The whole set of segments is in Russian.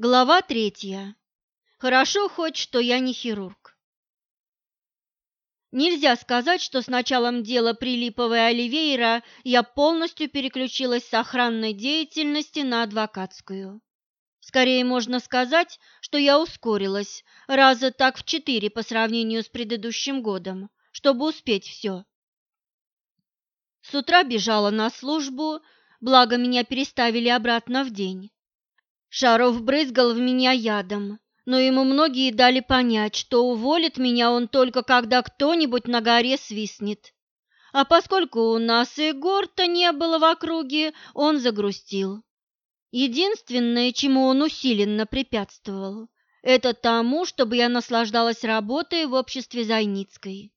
Глава третья. Хорошо хоть, что я не хирург. Нельзя сказать, что с началом дела Прилиповой Оливейра я полностью переключилась с охранной деятельности на адвокатскую. Скорее можно сказать, что я ускорилась раза так в четыре по сравнению с предыдущим годом, чтобы успеть все. С утра бежала на службу, благо меня переставили обратно в день. Шаров брызгал в меня ядом, но ему многие дали понять, что уволит меня он только когда кто-нибудь на горе свистнет. А поскольку у нас и гор-то не было в округе, он загрустил. Единственное, чему он усиленно препятствовал, это тому, чтобы я наслаждалась работой в обществе Зайницкой.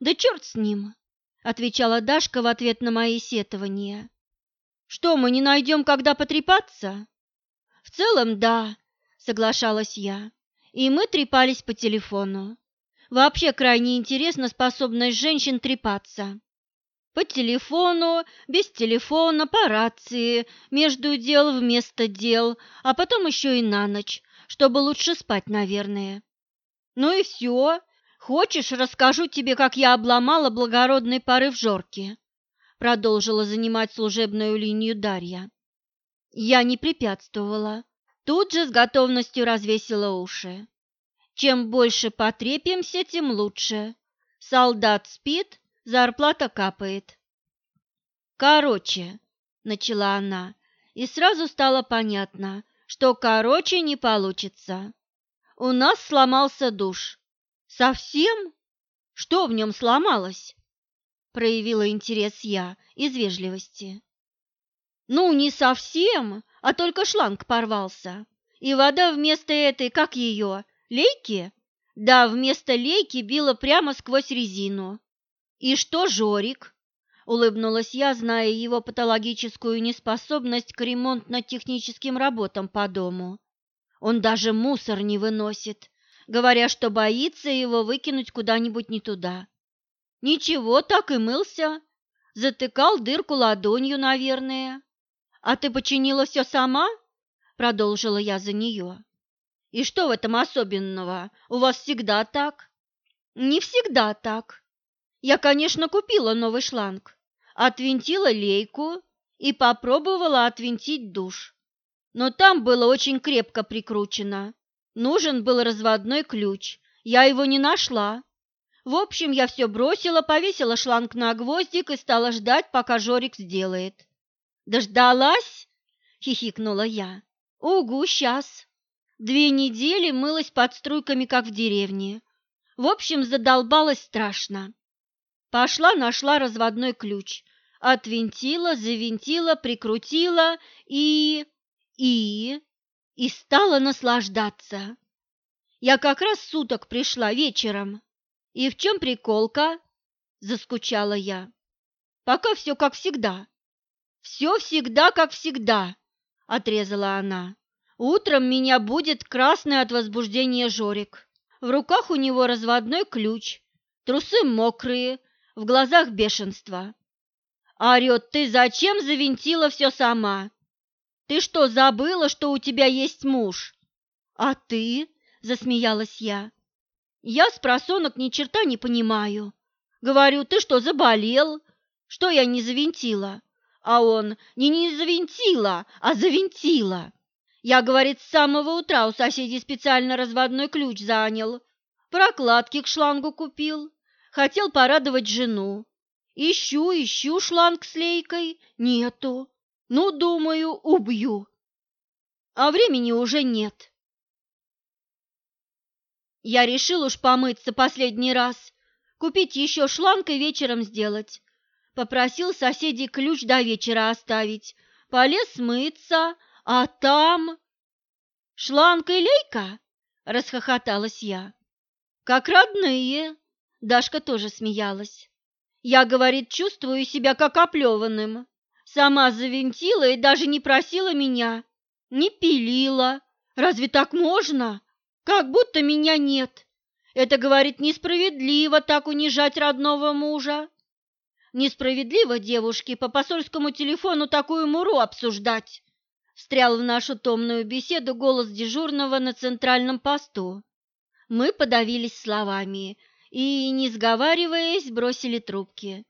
«Да черт с ним!» — отвечала Дашка в ответ на мои сетования. «Что, мы не найдем, когда потрепаться?» Целом, да, соглашалась я. И мы трепались по телефону. Вообще крайне интересна способность женщин трепаться. По телефону, без телефона, по рации, между дел, вместо дел, а потом еще и на ночь, чтобы лучше спать, наверное. Ну и все. Хочешь, расскажу тебе, как я обломала благородный порыв Жорки? Продолжила занимать служебную линию Дарья. Я не препятствовала. Тут же с готовностью развесила уши. Чем больше потрепимся, тем лучше. Солдат спит, зарплата капает. Короче, начала она, и сразу стало понятно, что короче не получится. У нас сломался душ. Совсем? Что в нем сломалось? Проявила интерес я из вежливости. Ну, не совсем, а только шланг порвался. И вода вместо этой, как ее, лейки? Да, вместо лейки била прямо сквозь резину. И что, Жорик? Улыбнулась я, зная его патологическую неспособность к ремонтно-техническим работам по дому. Он даже мусор не выносит, говоря, что боится его выкинуть куда-нибудь не туда. Ничего, так и мылся. Затыкал дырку ладонью, наверное. «А ты починила все сама?» – продолжила я за нее. «И что в этом особенного? У вас всегда так?» «Не всегда так. Я, конечно, купила новый шланг, отвинтила лейку и попробовала отвинтить душ. Но там было очень крепко прикручено. Нужен был разводной ключ, я его не нашла. В общем, я все бросила, повесила шланг на гвоздик и стала ждать, пока Жорик сделает. «Дождалась?» – хихикнула я. «Угу, сейчас!» Две недели мылась под струйками, как в деревне. В общем, задолбалась страшно. Пошла, нашла разводной ключ. Отвинтила, завинтила, прикрутила и... и... и стала наслаждаться. Я как раз суток пришла вечером. И в чем приколка? Заскучала я. Пока все как всегда. «Все всегда как всегда», – отрезала она. «Утром меня будет красный от возбуждения Жорик. В руках у него разводной ключ, трусы мокрые, в глазах бешенство. Орет, ты зачем завинтила все сама? Ты что, забыла, что у тебя есть муж? А ты? Засмеялась я. Я с просонок ни черта не понимаю. Говорю, ты что, заболел? Что я не завинтила? А он не не завинтила, а завинтила. Я, говорит, с самого утра у соседей специально разводной ключ занял. Прокладки к шлангу купил. Хотел порадовать жену. Ищу, ищу шланг с лейкой. Нету. Ну, думаю, убью. А времени уже нет. Я решил уж помыться последний раз, купить еще шланг и вечером сделать. Попросил соседей ключ до вечера оставить. Полез мыться, а там... «Шланг и лейка?» – расхохоталась я. «Как родные!» – Дашка тоже смеялась. «Я, говорит, чувствую себя как оплеванным. Сама завинтила и даже не просила меня. Не пилила. Разве так можно? Как будто меня нет. Это, говорит, несправедливо так унижать родного мужа. Несправедливо девушке по посольскому телефону такую муру обсуждать, встрял в нашу томную беседу голос дежурного на центральном посту. Мы подавились словами и, не сговариваясь, бросили трубки.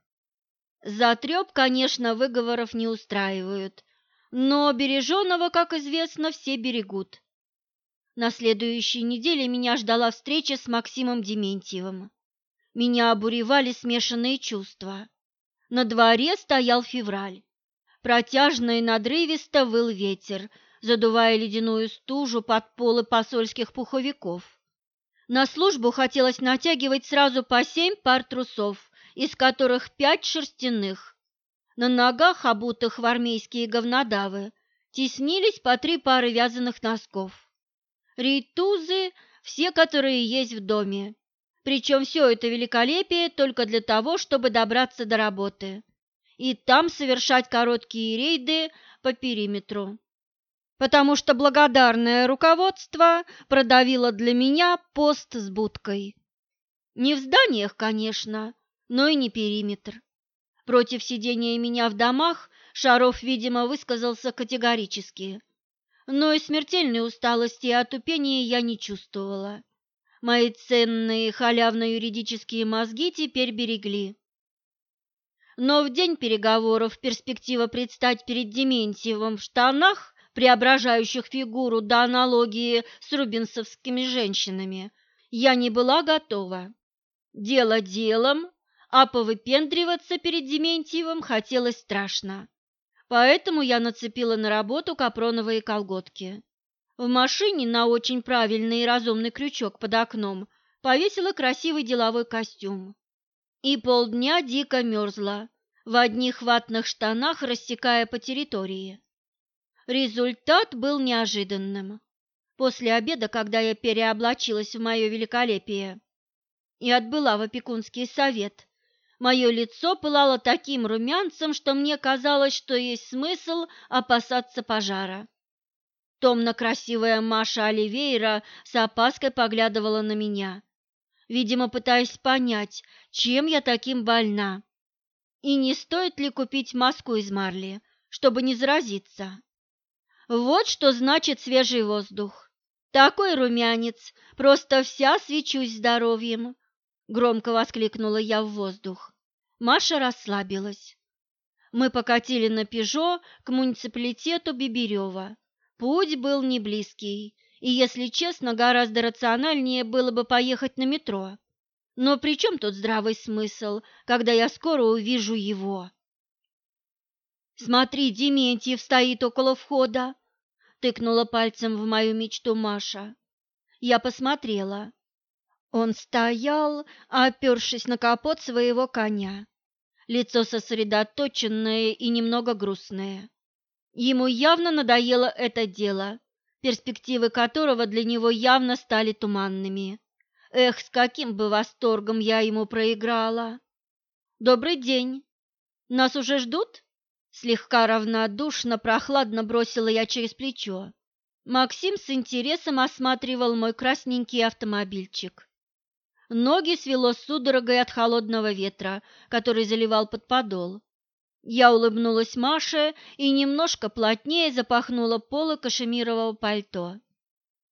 За треп, конечно, выговоров не устраивают, но береженого, как известно, все берегут. На следующей неделе меня ждала встреча с Максимом Дементьевым. Меня обуревали смешанные чувства. На дворе стоял февраль. Протяжно и надрывисто выл ветер, задувая ледяную стужу под полы посольских пуховиков. На службу хотелось натягивать сразу по семь пар трусов, из которых пять шерстяных. На ногах, обутых в армейские говнодавы, теснились по три пары вязаных носков. Рейтузы – все, которые есть в доме. Причем все это великолепие только для того, чтобы добраться до работы. И там совершать короткие рейды по периметру. Потому что благодарное руководство продавило для меня пост с будкой. Не в зданиях, конечно, но и не периметр. Против сидения меня в домах Шаров, видимо, высказался категорически. Но и смертельной усталости и отупения я не чувствовала. Мои ценные халявно-юридические мозги теперь берегли. Но в день переговоров перспектива предстать перед Дементьевым в штанах, преображающих фигуру до аналогии с рубинсовскими женщинами, я не была готова. Дело делом, а повыпендриваться перед Дементьевым хотелось страшно. Поэтому я нацепила на работу капроновые колготки. В машине на очень правильный и разумный крючок под окном повесила красивый деловой костюм. И полдня дико мерзла, в одних ватных штанах рассекая по территории. Результат был неожиданным. После обеда, когда я переоблачилась в мое великолепие и отбыла в опекунский совет, Мое лицо пылало таким румянцем, что мне казалось, что есть смысл опасаться пожара. Томно-красивая Маша Оливейра с опаской поглядывала на меня, видимо, пытаясь понять, чем я таким больна, и не стоит ли купить маску из марли, чтобы не заразиться. Вот что значит свежий воздух. Такой румянец, просто вся свечусь здоровьем, громко воскликнула я в воздух. Маша расслабилась. Мы покатили на «Пежо» к муниципалитету Биберева. Путь был не близкий, и, если честно, гораздо рациональнее было бы поехать на метро. Но при чем тут здравый смысл, когда я скоро увижу его? «Смотри, Дементьев стоит около входа!» — тыкнула пальцем в мою мечту Маша. Я посмотрела. Он стоял, опершись на капот своего коня лицо сосредоточенное и немного грустное. Ему явно надоело это дело, перспективы которого для него явно стали туманными. Эх, с каким бы восторгом я ему проиграла! «Добрый день! Нас уже ждут?» Слегка равнодушно, прохладно бросила я через плечо. Максим с интересом осматривал мой красненький автомобильчик. Ноги свело судорогой от холодного ветра, который заливал под подол. Я улыбнулась Маше и немножко плотнее запахнула полы кашемирового пальто.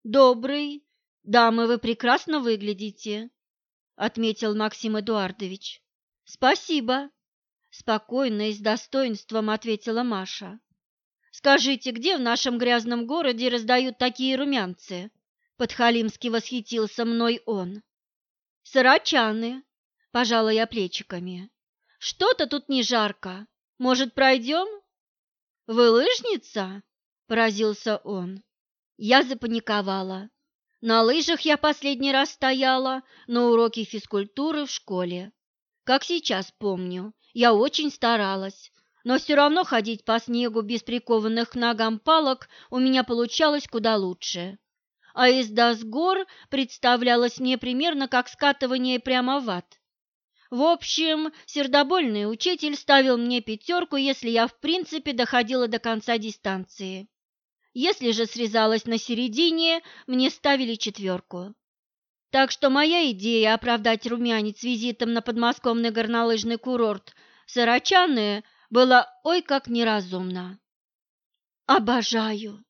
«Добрый, дамы, вы прекрасно выглядите», — отметил Максим Эдуардович. «Спасибо», — спокойно и с достоинством ответила Маша. «Скажите, где в нашем грязном городе раздают такие румянцы?» Подхалимски восхитился мной он. «Сарачаны», – пожала я плечиками. «Что-то тут не жарко. Может, пройдем?» «Вы лыжница?» – поразился он. Я запаниковала. На лыжах я последний раз стояла на уроке физкультуры в школе. Как сейчас помню, я очень старалась, но все равно ходить по снегу без прикованных к ногам палок у меня получалось куда лучше а езда с гор представлялась мне примерно как скатывание прямо в ад. В общем, сердобольный учитель ставил мне пятерку, если я в принципе доходила до конца дистанции. Если же срезалась на середине, мне ставили четверку. Так что моя идея оправдать румянец визитом на подмосковный горнолыжный курорт Сарачаны была ой как неразумна. Обожаю.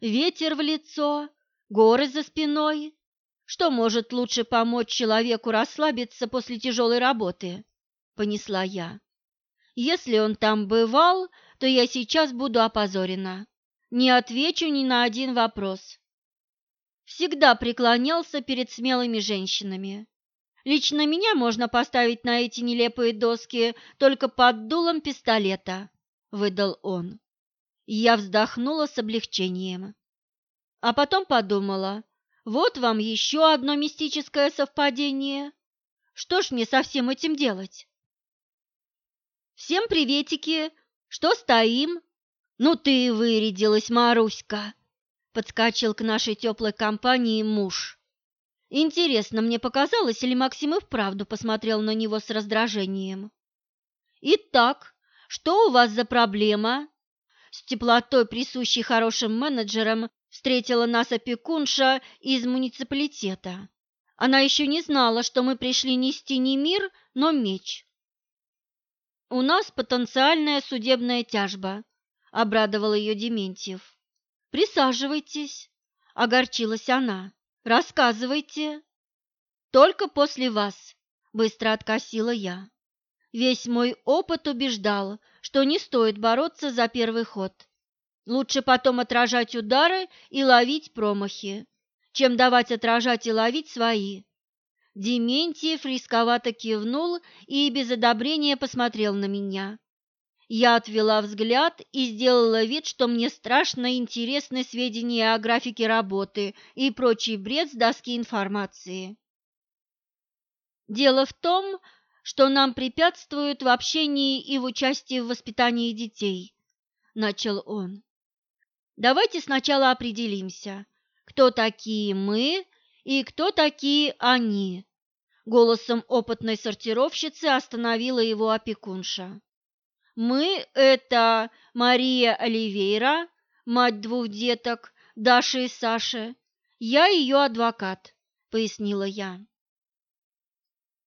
Ветер в лицо, горы за спиной. Что может лучше помочь человеку расслабиться после тяжелой работы? Понесла я. Если он там бывал, то я сейчас буду опозорена. Не отвечу ни на один вопрос. Всегда преклонялся перед смелыми женщинами. Лично меня можно поставить на эти нелепые доски только под дулом пистолета, выдал он. Я вздохнула с облегчением. А потом подумала, вот вам еще одно мистическое совпадение. Что ж мне со всем этим делать? Всем приветики! Что стоим? Ну ты и вырядилась, Маруська! Подскочил к нашей теплой компании муж. Интересно, мне показалось, или Максим и вправду посмотрел на него с раздражением. «Итак, что у вас за проблема?» С теплотой, присущей хорошим менеджерам, встретила нас опекунша из муниципалитета. Она еще не знала, что мы пришли нести не мир, но меч. «У нас потенциальная судебная тяжба», — обрадовал ее Дементьев. «Присаживайтесь», — огорчилась она. «Рассказывайте». «Только после вас», — быстро откосила я. Весь мой опыт убеждал, что не стоит бороться за первый ход. Лучше потом отражать удары и ловить промахи, чем давать отражать и ловить свои. Дементьев рисковато кивнул и без одобрения посмотрел на меня. Я отвела взгляд и сделала вид, что мне страшно интересны сведения о графике работы и прочий бред с доски информации. Дело в том, что нам препятствуют в общении и в участии в воспитании детей, начал он. Давайте сначала определимся, кто такие мы и кто такие они. Голосом опытной сортировщицы остановила его опекунша. Мы – это Мария Оливейра, мать двух деток, Даши и Саши. Я ее адвокат, пояснила я.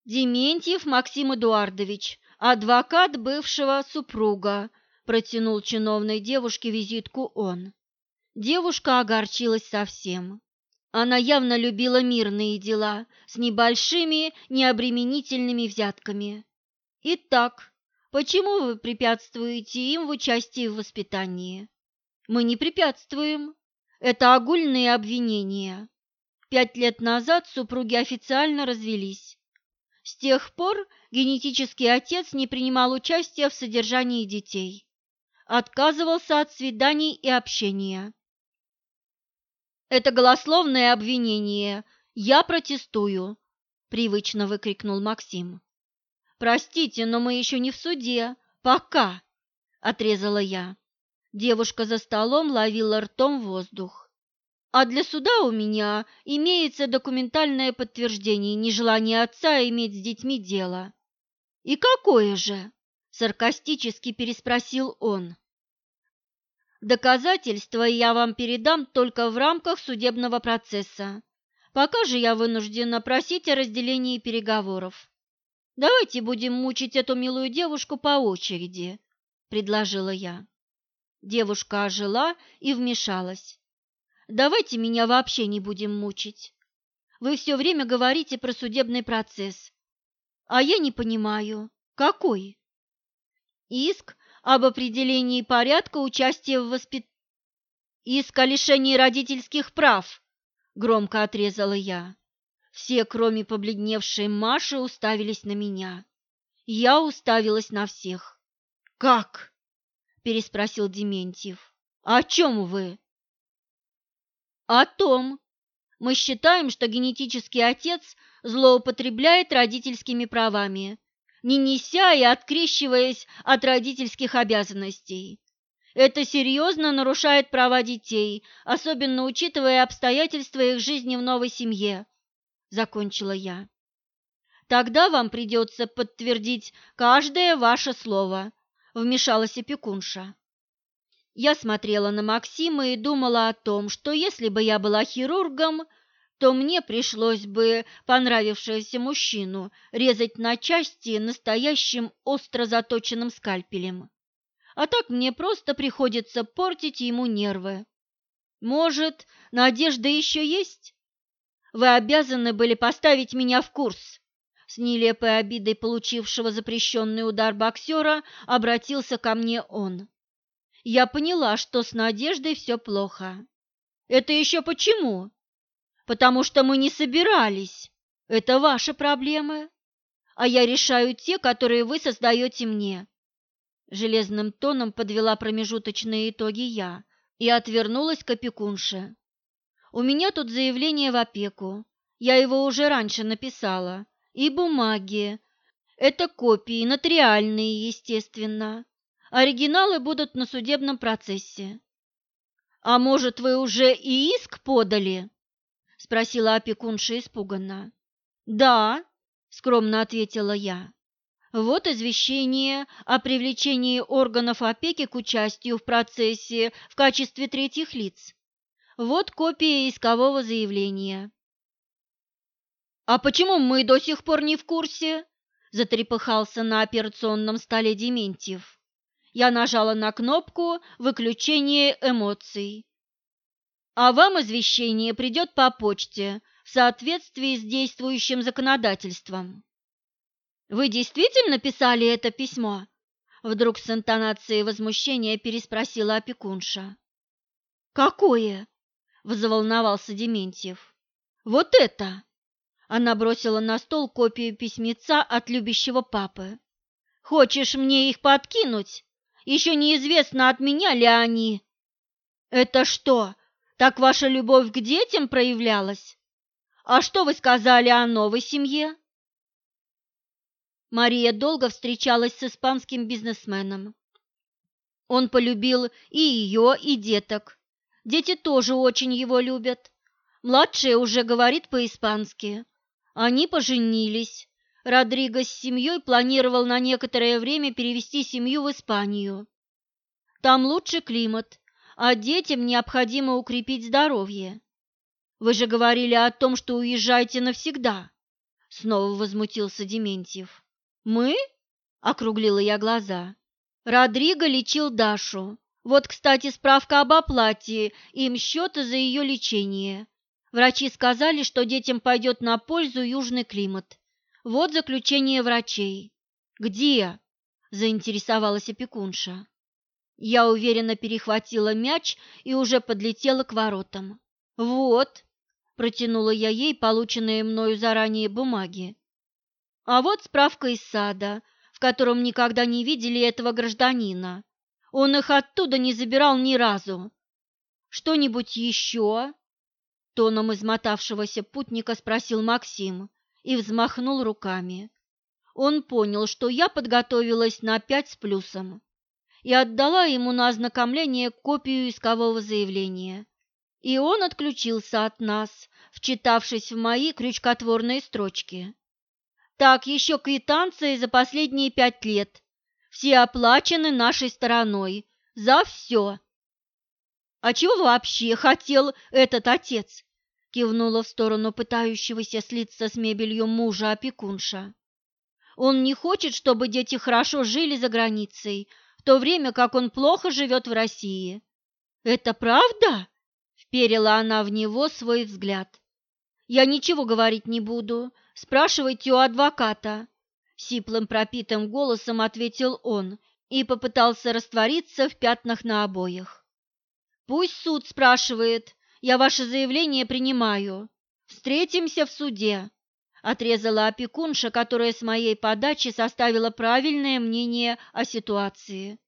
Дементьев Максим Эдуардович, адвокат бывшего супруга, протянул чиновной девушке визитку он. Девушка огорчилась совсем. Она явно любила мирные дела с небольшими, необременительными взятками. Итак, Почему вы препятствуете им в участии в воспитании? Мы не препятствуем. Это огульные обвинения. Пять лет назад супруги официально развелись. С тех пор генетический отец не принимал участия в содержании детей. Отказывался от свиданий и общения. Это голословное обвинение. Я протестую, привычно выкрикнул Максим. «Простите, но мы еще не в суде. Пока!» – отрезала я. Девушка за столом ловила ртом воздух. «А для суда у меня имеется документальное подтверждение нежелания отца иметь с детьми дело». «И какое же?» – саркастически переспросил он. «Доказательства я вам передам только в рамках судебного процесса. Пока же я вынуждена просить о разделении переговоров. Давайте будем мучить эту милую девушку по очереди, предложила я. Девушка ожила и вмешалась. Давайте меня вообще не будем мучить. Вы все время говорите про судебный процесс. А я не понимаю, какой? Иск об определении порядка участия в воспит... Иск о лишении родительских прав, громко отрезала я. Все, кроме побледневшей Маши, уставились на меня. Я уставилась на всех. «Как?» – переспросил Дементьев. «О чем вы?» «О том. Мы считаем, что генетический отец злоупотребляет родительскими правами, не неся и открещиваясь от родительских обязанностей. Это серьезно нарушает права детей, особенно учитывая обстоятельства их жизни в новой семье закончила я. Тогда вам придется подтвердить каждое ваше слово, вмешалась опекунша. Я смотрела на Максима и думала о том, что если бы я была хирургом, то мне пришлось бы понравившегося мужчину резать на части настоящим остро заточенным скальпелем. а так мне просто приходится портить ему нервы. Может, надежда еще есть? Вы обязаны были поставить меня в курс. С нелепой обидой получившего запрещенный удар боксера обратился ко мне он. Я поняла, что с Надеждой все плохо. Это еще почему? Потому что мы не собирались. Это ваши проблемы. А я решаю те, которые вы создаете мне. Железным тоном подвела промежуточные итоги я и отвернулась к опекунше. У меня тут заявление в опеку. Я его уже раньше написала. И бумаги. Это копии, нотариальные, естественно. Оригиналы будут на судебном процессе. А может, вы уже и иск подали? Спросила опекунша испуганно. Да, скромно ответила я. Вот извещение о привлечении органов опеки к участию в процессе в качестве третьих лиц. Вот копия искового заявления. А почему мы до сих пор не в курсе? затрепыхался на операционном столе Дементьев. Я нажала на кнопку выключения эмоций. А вам извещение придет по почте в соответствии с действующим законодательством. Вы действительно писали это письмо? Вдруг с интонацией возмущения переспросила опекунша. Какое? Взволновался Дементьев. Вот это! Она бросила на стол копию письмеца от любящего папы. Хочешь мне их подкинуть? Еще неизвестно, от меня ли они. Это что, так ваша любовь к детям проявлялась? А что вы сказали о новой семье? Мария долго встречалась с испанским бизнесменом. Он полюбил и ее, и деток. Дети тоже очень его любят. Младшая уже говорит по-испански. Они поженились. Родриго с семьей планировал на некоторое время перевести семью в Испанию. Там лучше климат, а детям необходимо укрепить здоровье. Вы же говорили о том, что уезжаете навсегда. Снова возмутился Дементьев. «Мы?» – округлила я глаза. Родриго лечил Дашу. Вот, кстати, справка об оплате им счета за ее лечение. Врачи сказали, что детям пойдет на пользу южный климат. Вот заключение врачей. «Где?» – заинтересовалась опекунша. Я уверенно перехватила мяч и уже подлетела к воротам. «Вот», – протянула я ей полученные мною заранее бумаги. А вот справка из сада, в котором никогда не видели этого гражданина. Он их оттуда не забирал ни разу. Что-нибудь еще? Тоном измотавшегося путника спросил Максим и взмахнул руками. Он понял, что я подготовилась на пять с плюсом и отдала ему на ознакомление копию искового заявления. И он отключился от нас, вчитавшись в мои крючкотворные строчки. Так, еще квитанции за последние пять лет. Все оплачены нашей стороной. За все. А чего вообще хотел этот отец? Кивнула в сторону пытающегося слиться с мебелью мужа опекунша. Он не хочет, чтобы дети хорошо жили за границей, то время как он плохо живет в России. Это правда? Вперила она в него свой взгляд. Я ничего говорить не буду, Спрашивайте у адвоката, сиплым пропитым голосом ответил он и попытался раствориться в пятнах на обоях. Пусть суд спрашивает, я ваше заявление принимаю. Встретимся в суде, отрезала опекунша, которая с моей подачи составила правильное мнение о ситуации.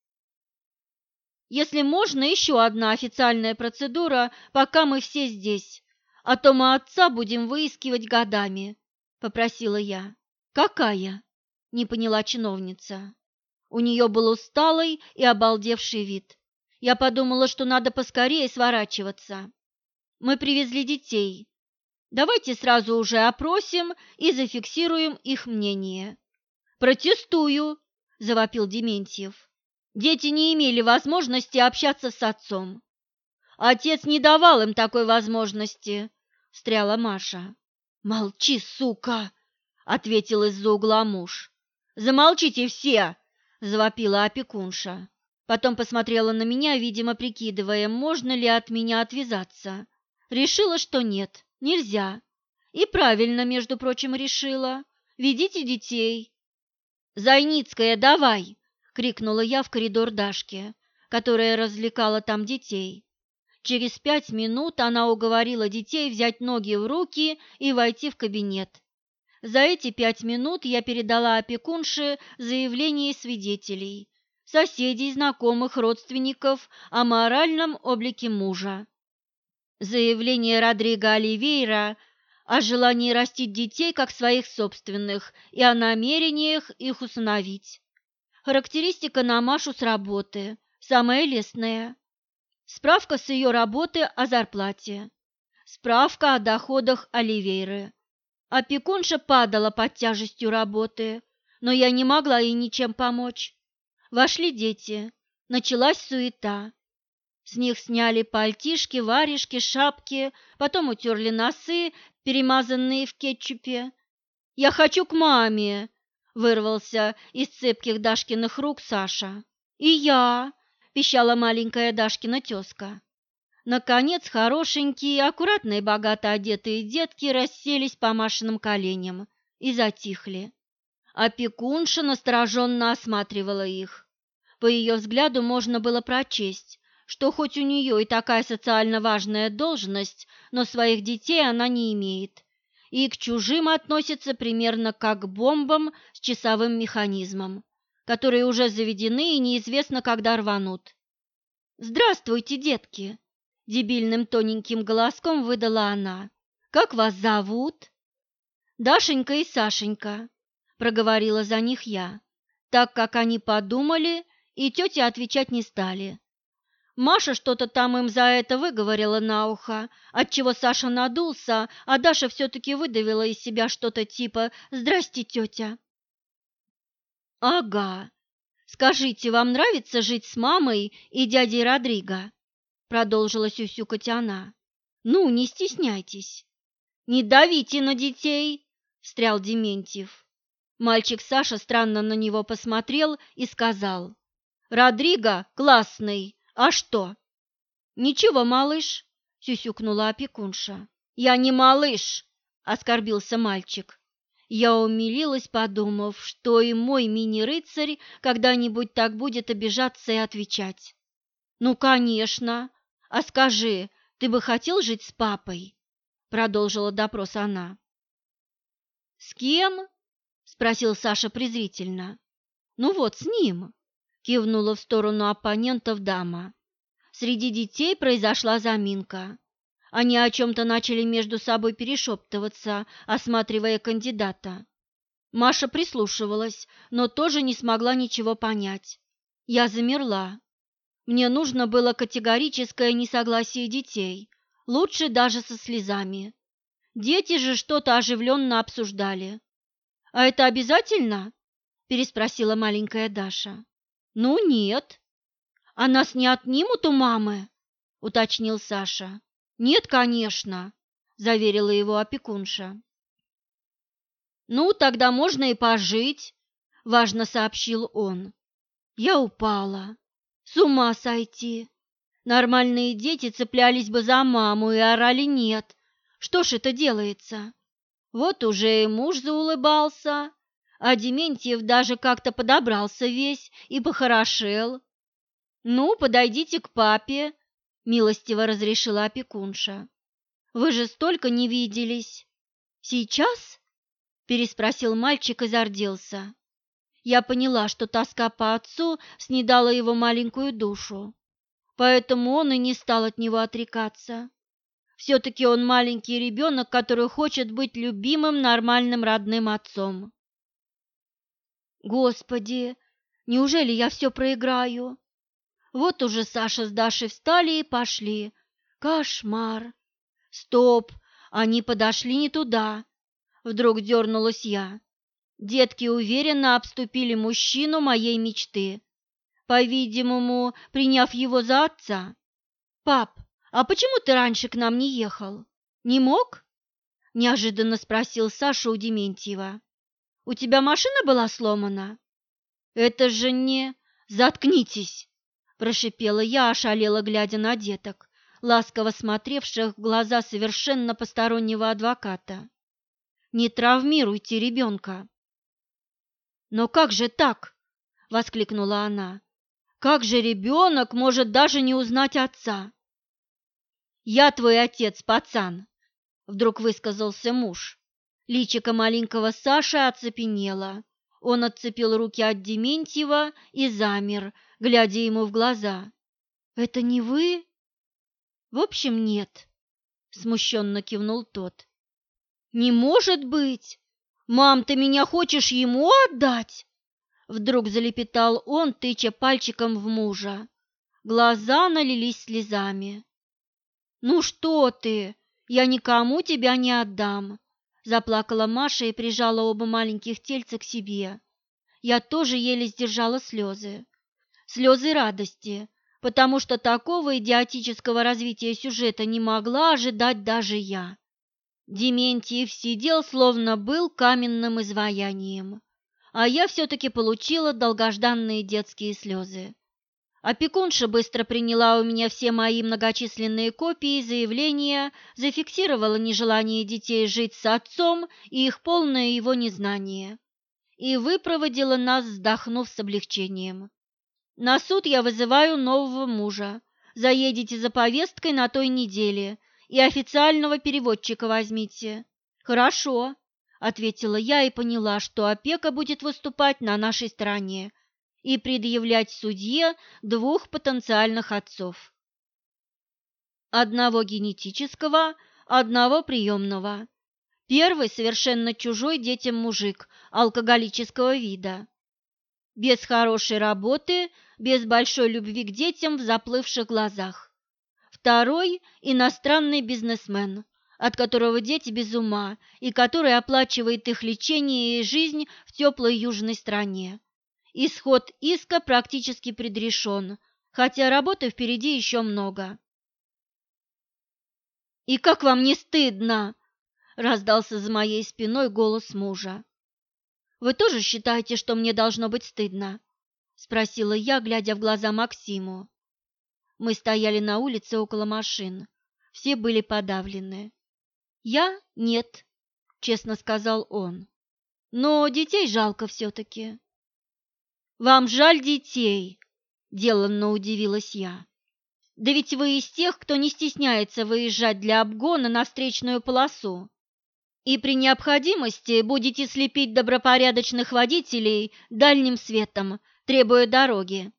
Если можно, еще одна официальная процедура, пока мы все здесь, а то мы отца будем выискивать годами попросила я. Какая? не поняла чиновница. У нее был усталый и обалдевший вид. Я подумала, что надо поскорее сворачиваться. Мы привезли детей. Давайте сразу уже опросим и зафиксируем их мнение. Протестую, завопил Дементьев. Дети не имели возможности общаться с отцом. Отец не давал им такой возможности, встряла Маша. «Молчи, сука!» — ответил из-за угла муж. «Замолчите все!» — завопила опекунша. Потом посмотрела на меня, видимо, прикидывая, можно ли от меня отвязаться. Решила, что нет, нельзя. И правильно, между прочим, решила. Ведите детей. «Зайницкая, давай!» — крикнула я в коридор Дашки, которая развлекала там детей. Через пять минут она уговорила детей взять ноги в руки и войти в кабинет. За эти пять минут я передала опекунше заявление свидетелей, соседей, знакомых, родственников о моральном облике мужа. Заявление Родриго Оливейра о желании растить детей как своих собственных и о намерениях их усыновить. Характеристика на Машу с работы, самая лестная. Справка с ее работы о зарплате. Справка о доходах Оливейры. Опекунша падала под тяжестью работы, но я не могла ей ничем помочь. Вошли дети. Началась суета. С них сняли пальтишки, варежки, шапки, потом утерли носы, перемазанные в кетчупе. «Я хочу к маме!» — вырвался из цепких Дашкиных рук Саша. «И я!» — пищала маленькая Дашкина тезка. Наконец, хорошенькие, аккуратные, богато одетые детки расселись по Машиным коленям и затихли. Опекунша настороженно осматривала их. По ее взгляду можно было прочесть, что хоть у нее и такая социально важная должность, но своих детей она не имеет, и к чужим относится примерно как к бомбам с часовым механизмом, которые уже заведены и неизвестно, когда рванут. «Здравствуйте, детки!» Дебильным тоненьким голоском выдала она. «Как вас зовут?» «Дашенька и Сашенька», — проговорила за них я, так как они подумали, и тетя отвечать не стали. Маша что-то там им за это выговорила на ухо, отчего Саша надулся, а Даша все-таки выдавила из себя что-то типа «Здрасте, тетя». «Ага. Скажите, вам нравится жить с мамой и дядей Родриго?» продолжила сюсюкать она. Ну, не стесняйтесь. Не давите на детей, встрял Дементьев. Мальчик Саша странно на него посмотрел и сказал: "Родриго классный. А что?" "Ничего, малыш", сюсюкнула опекунша. "Я не малыш", оскорбился мальчик. Я умилилась, подумав, что и мой мини-рыцарь когда-нибудь так будет обижаться и отвечать. «Ну, конечно, «А скажи, ты бы хотел жить с папой?» – продолжила допрос она. «С кем?» – спросил Саша презрительно. «Ну вот, с ним», – кивнула в сторону оппонентов дама. Среди детей произошла заминка. Они о чем-то начали между собой перешептываться, осматривая кандидата. Маша прислушивалась, но тоже не смогла ничего понять. Я замерла. Мне нужно было категорическое несогласие детей, лучше даже со слезами. Дети же что-то оживленно обсуждали. «А это обязательно?» – переспросила маленькая Даша. «Ну, нет». «А нас не отнимут у мамы?» – уточнил Саша. «Нет, конечно», – заверила его опекунша. «Ну, тогда можно и пожить», – важно сообщил он. Я упала. С ума сойти! Нормальные дети цеплялись бы за маму и орали «нет». Что ж это делается? Вот уже и муж заулыбался, а Дементьев даже как-то подобрался весь и похорошел. «Ну, подойдите к папе», — милостиво разрешила опекунша. «Вы же столько не виделись». «Сейчас?» — переспросил мальчик и зарделся. Я поняла, что тоска по отцу снедала его маленькую душу, поэтому он и не стал от него отрекаться. Все-таки он маленький ребенок, который хочет быть любимым, нормальным родным отцом. Господи, неужели я все проиграю? Вот уже Саша с Дашей встали и пошли. Кошмар! Стоп, они подошли не туда. Вдруг дернулась я. Детки уверенно обступили мужчину моей мечты, по-видимому, приняв его за отца. «Пап, а почему ты раньше к нам не ехал? Не мог?» – неожиданно спросил Саша у Дементьева. «У тебя машина была сломана?» «Это же не...» «Заткнитесь!» прошипела я, ошалела, глядя на деток, ласково смотревших в глаза совершенно постороннего адвоката. «Не травмируйте ребенка!» «Но как же так?» — воскликнула она. «Как же ребенок может даже не узнать отца?» «Я твой отец, пацан!» — вдруг высказался муж. Личико маленького Саши оцепенело. Он отцепил руки от Дементьева и замер, глядя ему в глаза. «Это не вы?» «В общем, нет», — смущенно кивнул тот. «Не может быть! Мам, ты меня хочешь ему отдать?» Вдруг залепетал он, тыча пальчиком в мужа. Глаза налились слезами. «Ну что ты? Я никому тебя не отдам!» Заплакала Маша и прижала оба маленьких тельца к себе. Я тоже еле сдержала слезы. Слезы радости, потому что такого идиотического развития сюжета не могла ожидать даже я. Дементьев сидел, словно был каменным изваянием, а я все-таки получила долгожданные детские слезы. Опекунша быстро приняла у меня все мои многочисленные копии заявления, зафиксировала нежелание детей жить с отцом и их полное его незнание, и выпроводила нас, вздохнув с облегчением. На суд я вызываю нового мужа. Заедете за повесткой на той неделе и официального переводчика возьмите. Хорошо, ответила я и поняла, что опека будет выступать на нашей стороне и предъявлять судье двух потенциальных отцов. Одного генетического, одного приемного. Первый совершенно чужой детям мужик алкоголического вида. Без хорошей работы, без большой любви к детям в заплывших глазах. Второй – иностранный бизнесмен, от которого дети без ума и который оплачивает их лечение и жизнь в теплой южной стране. Исход иска практически предрешен, хотя работы впереди еще много. «И как вам не стыдно?» – раздался за моей спиной голос мужа. «Вы тоже считаете, что мне должно быть стыдно?» – спросила я, глядя в глаза Максиму. Мы стояли на улице около машин. Все были подавлены. «Я – нет», – честно сказал он. «Но детей жалко все-таки». «Вам жаль детей?» – деланно удивилась я. «Да ведь вы из тех, кто не стесняется выезжать для обгона на встречную полосу. И при необходимости будете слепить добропорядочных водителей дальним светом, требуя дороги.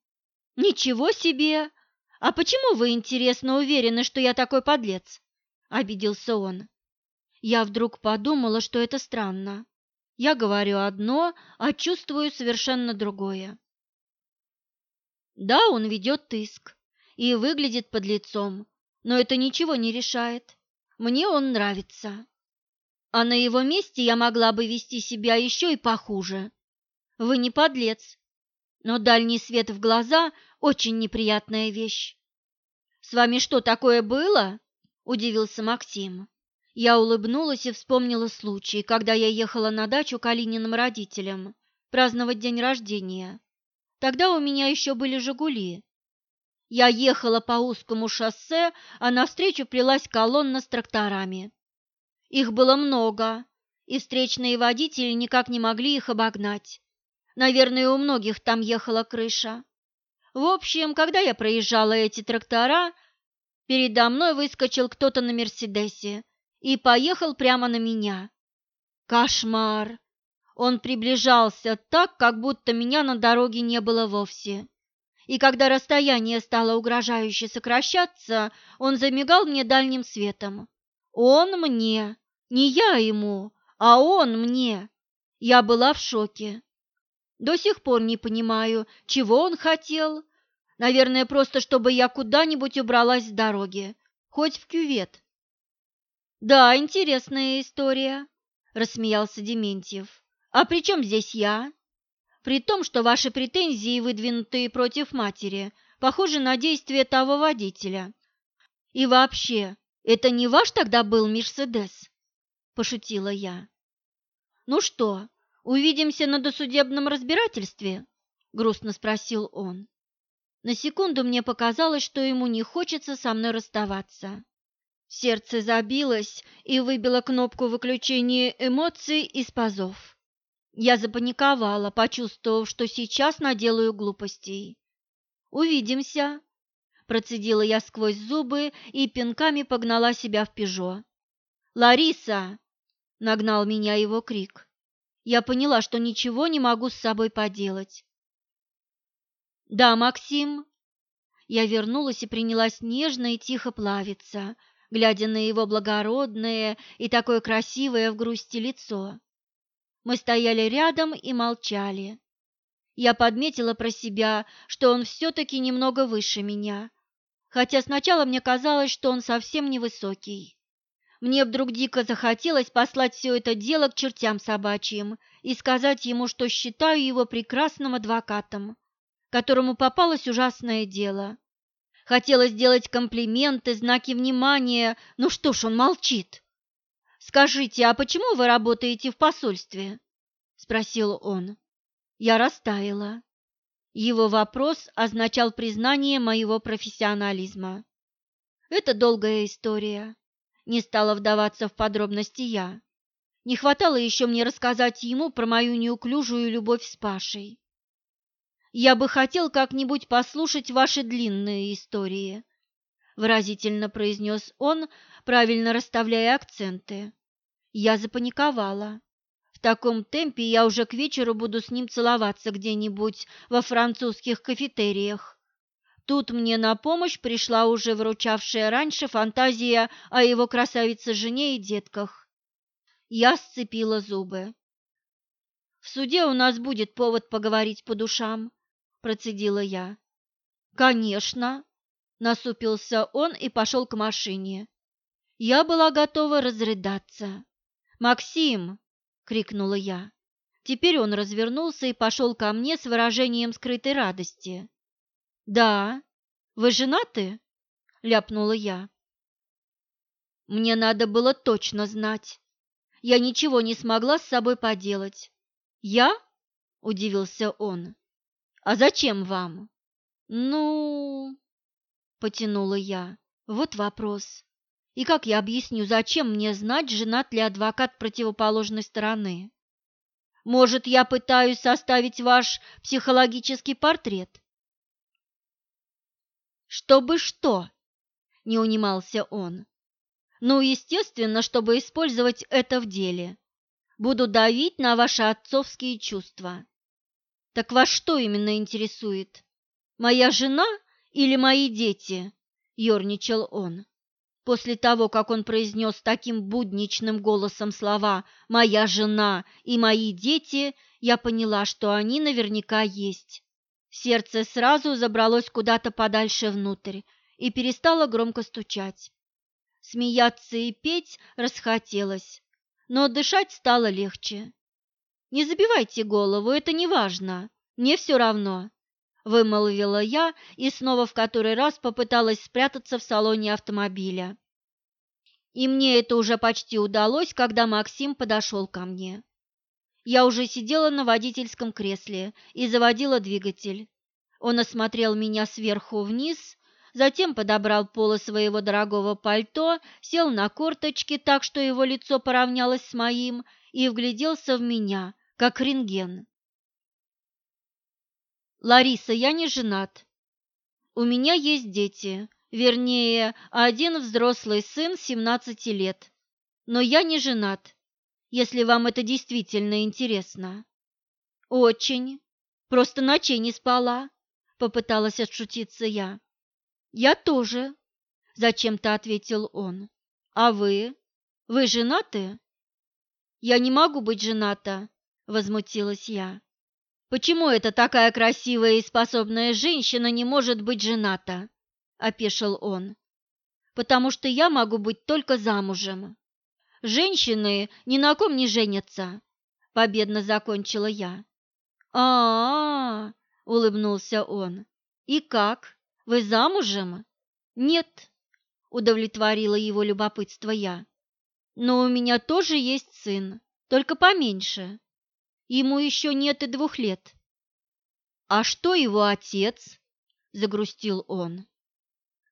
Ничего себе! А почему вы, интересно, уверены, что я такой подлец?» – обиделся он. Я вдруг подумала, что это странно. Я говорю одно, а чувствую совершенно другое. Да, он ведет иск и выглядит под лицом, но это ничего не решает. Мне он нравится. А на его месте я могла бы вести себя еще и похуже. Вы не подлец, но дальний свет в глаза – очень неприятная вещь. «С вами что, такое было?» – удивился Максим. Я улыбнулась и вспомнила случай, когда я ехала на дачу к Алининым родителям праздновать день рождения. Тогда у меня еще были «Жигули». Я ехала по узкому шоссе, а навстречу плелась колонна с тракторами. Их было много, и встречные водители никак не могли их обогнать. Наверное, у многих там ехала крыша. В общем, когда я проезжала эти трактора, передо мной выскочил кто-то на «Мерседесе» и поехал прямо на меня. Кошмар! Он приближался так, как будто меня на дороге не было вовсе. И когда расстояние стало угрожающе сокращаться, он замигал мне дальним светом. Он мне, не я ему, а он мне. Я была в шоке. До сих пор не понимаю, чего он хотел. Наверное, просто чтобы я куда-нибудь убралась с дороги, хоть в кювет. «Да, интересная история», – рассмеялся Дементьев. «А при чем здесь я?» «При том, что ваши претензии, выдвинутые против матери, похожи на действия того водителя. И вообще, это не ваш тогда был Мерседес?» – пошутила я. «Ну что, увидимся на досудебном разбирательстве?» – грустно спросил он. На секунду мне показалось, что ему не хочется со мной расставаться. Сердце забилось и выбило кнопку выключения эмоций из пазов. Я запаниковала, почувствовав, что сейчас наделаю глупостей. «Увидимся!» – процедила я сквозь зубы и пинками погнала себя в «Пежо». «Лариса!» – нагнал меня его крик. Я поняла, что ничего не могу с собой поделать. «Да, Максим!» Я вернулась и принялась нежно и тихо плавиться – глядя на его благородное и такое красивое в грусти лицо. Мы стояли рядом и молчали. Я подметила про себя, что он все-таки немного выше меня, хотя сначала мне казалось, что он совсем невысокий. Мне вдруг дико захотелось послать все это дело к чертям собачьим и сказать ему, что считаю его прекрасным адвокатом, которому попалось ужасное дело. Хотела сделать комплименты, знаки внимания, ну что ж он молчит? «Скажите, а почему вы работаете в посольстве?» – спросил он. Я растаяла. Его вопрос означал признание моего профессионализма. Это долгая история. Не стала вдаваться в подробности я. Не хватало еще мне рассказать ему про мою неуклюжую любовь с Пашей. Я бы хотел как-нибудь послушать ваши длинные истории, выразительно произнес он, правильно расставляя акценты. Я запаниковала. В таком темпе я уже к вечеру буду с ним целоваться где-нибудь во французских кафетериях. Тут мне на помощь пришла уже выручавшая раньше фантазия о его красавице-жене и детках. Я сцепила зубы. В суде у нас будет повод поговорить по душам, процедила я. Конечно, насупился он и пошел к машине. Я была готова разрыдаться. Максим, крикнула я. Теперь он развернулся и пошел ко мне с выражением скрытой радости. «Да, вы женаты?» – ляпнула я. Мне надо было точно знать. Я ничего не смогла с собой поделать. «Я?» – удивился он. А зачем вам? Ну, потянула я. Вот вопрос. И как я объясню, зачем мне знать, женат ли адвокат противоположной стороны? Может, я пытаюсь составить ваш психологический портрет? Чтобы что? Не унимался он. Ну, естественно, чтобы использовать это в деле. Буду давить на ваши отцовские чувства. Так вас что именно интересует? Моя жена или мои дети? Ёрничал он. После того, как он произнес таким будничным голосом слова «моя жена» и «мои дети», я поняла, что они наверняка есть. Сердце сразу забралось куда-то подальше внутрь и перестало громко стучать. Смеяться и петь расхотелось, но дышать стало легче. Не забивайте голову, это не важно. Мне все равно, вымолвила я и снова в который раз попыталась спрятаться в салоне автомобиля. И мне это уже почти удалось, когда Максим подошел ко мне. Я уже сидела на водительском кресле и заводила двигатель. Он осмотрел меня сверху вниз, затем подобрал полы своего дорогого пальто, сел на корточки так, что его лицо поравнялось с моим, и вгляделся в меня, как рентген. «Лариса, я не женат. У меня есть дети, вернее, один взрослый сын 17 лет. Но я не женат, если вам это действительно интересно». «Очень. Просто ночей не спала», — попыталась отшутиться я. «Я тоже», — зачем-то ответил он. «А вы? Вы женаты?» «Я не могу быть жената», – возмутилась я. «Почему это такая красивая и способная женщина не может быть жената?» – опешил он. «Потому что я могу быть только замужем. Женщины ни на ком не женятся», – победно закончила я. «А-а-а!» – улыбнулся он. «И как? Вы замужем?» «Нет», – удовлетворила его любопытство я. «Но у меня тоже есть сын, только поменьше. Ему еще нет и двух лет. А что его отец? – загрустил он.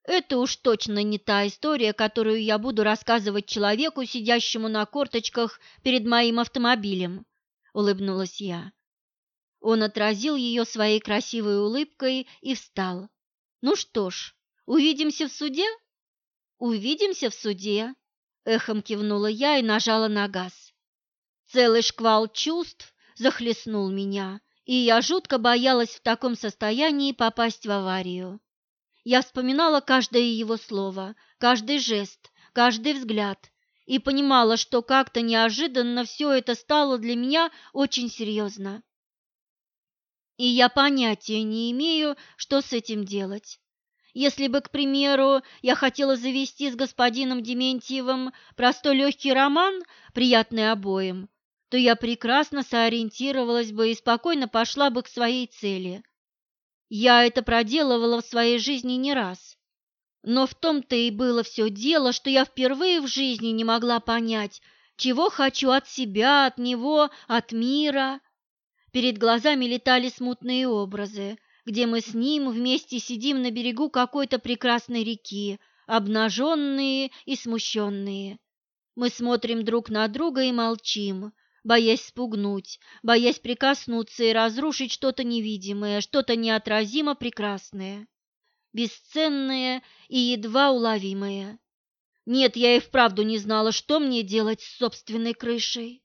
Это уж точно не та история, которую я буду рассказывать человеку, сидящему на корточках перед моим автомобилем, улыбнулась я. Он отразил ее своей красивой улыбкой и встал. Ну что ж, увидимся в суде? Увидимся в суде, эхом кивнула я и нажала на газ. Целый шквал чувств захлестнул меня, и я жутко боялась в таком состоянии попасть в аварию. Я вспоминала каждое его слово, каждый жест, каждый взгляд и понимала, что как-то неожиданно все это стало для меня очень серьезно. И я понятия не имею, что с этим делать. Если бы, к примеру, я хотела завести с господином Дементьевым простой легкий роман, приятный обоим, то я прекрасно сориентировалась бы и спокойно пошла бы к своей цели. Я это проделывала в своей жизни не раз. Но в том-то и было все дело, что я впервые в жизни не могла понять, чего хочу от себя, от него, от мира. Перед глазами летали смутные образы, где мы с ним вместе сидим на берегу какой-то прекрасной реки, обнаженные и смущенные. Мы смотрим друг на друга и молчим, боясь спугнуть, боясь прикоснуться и разрушить что-то невидимое, что-то неотразимо прекрасное, бесценное и едва уловимое. Нет, я и вправду не знала, что мне делать с собственной крышей.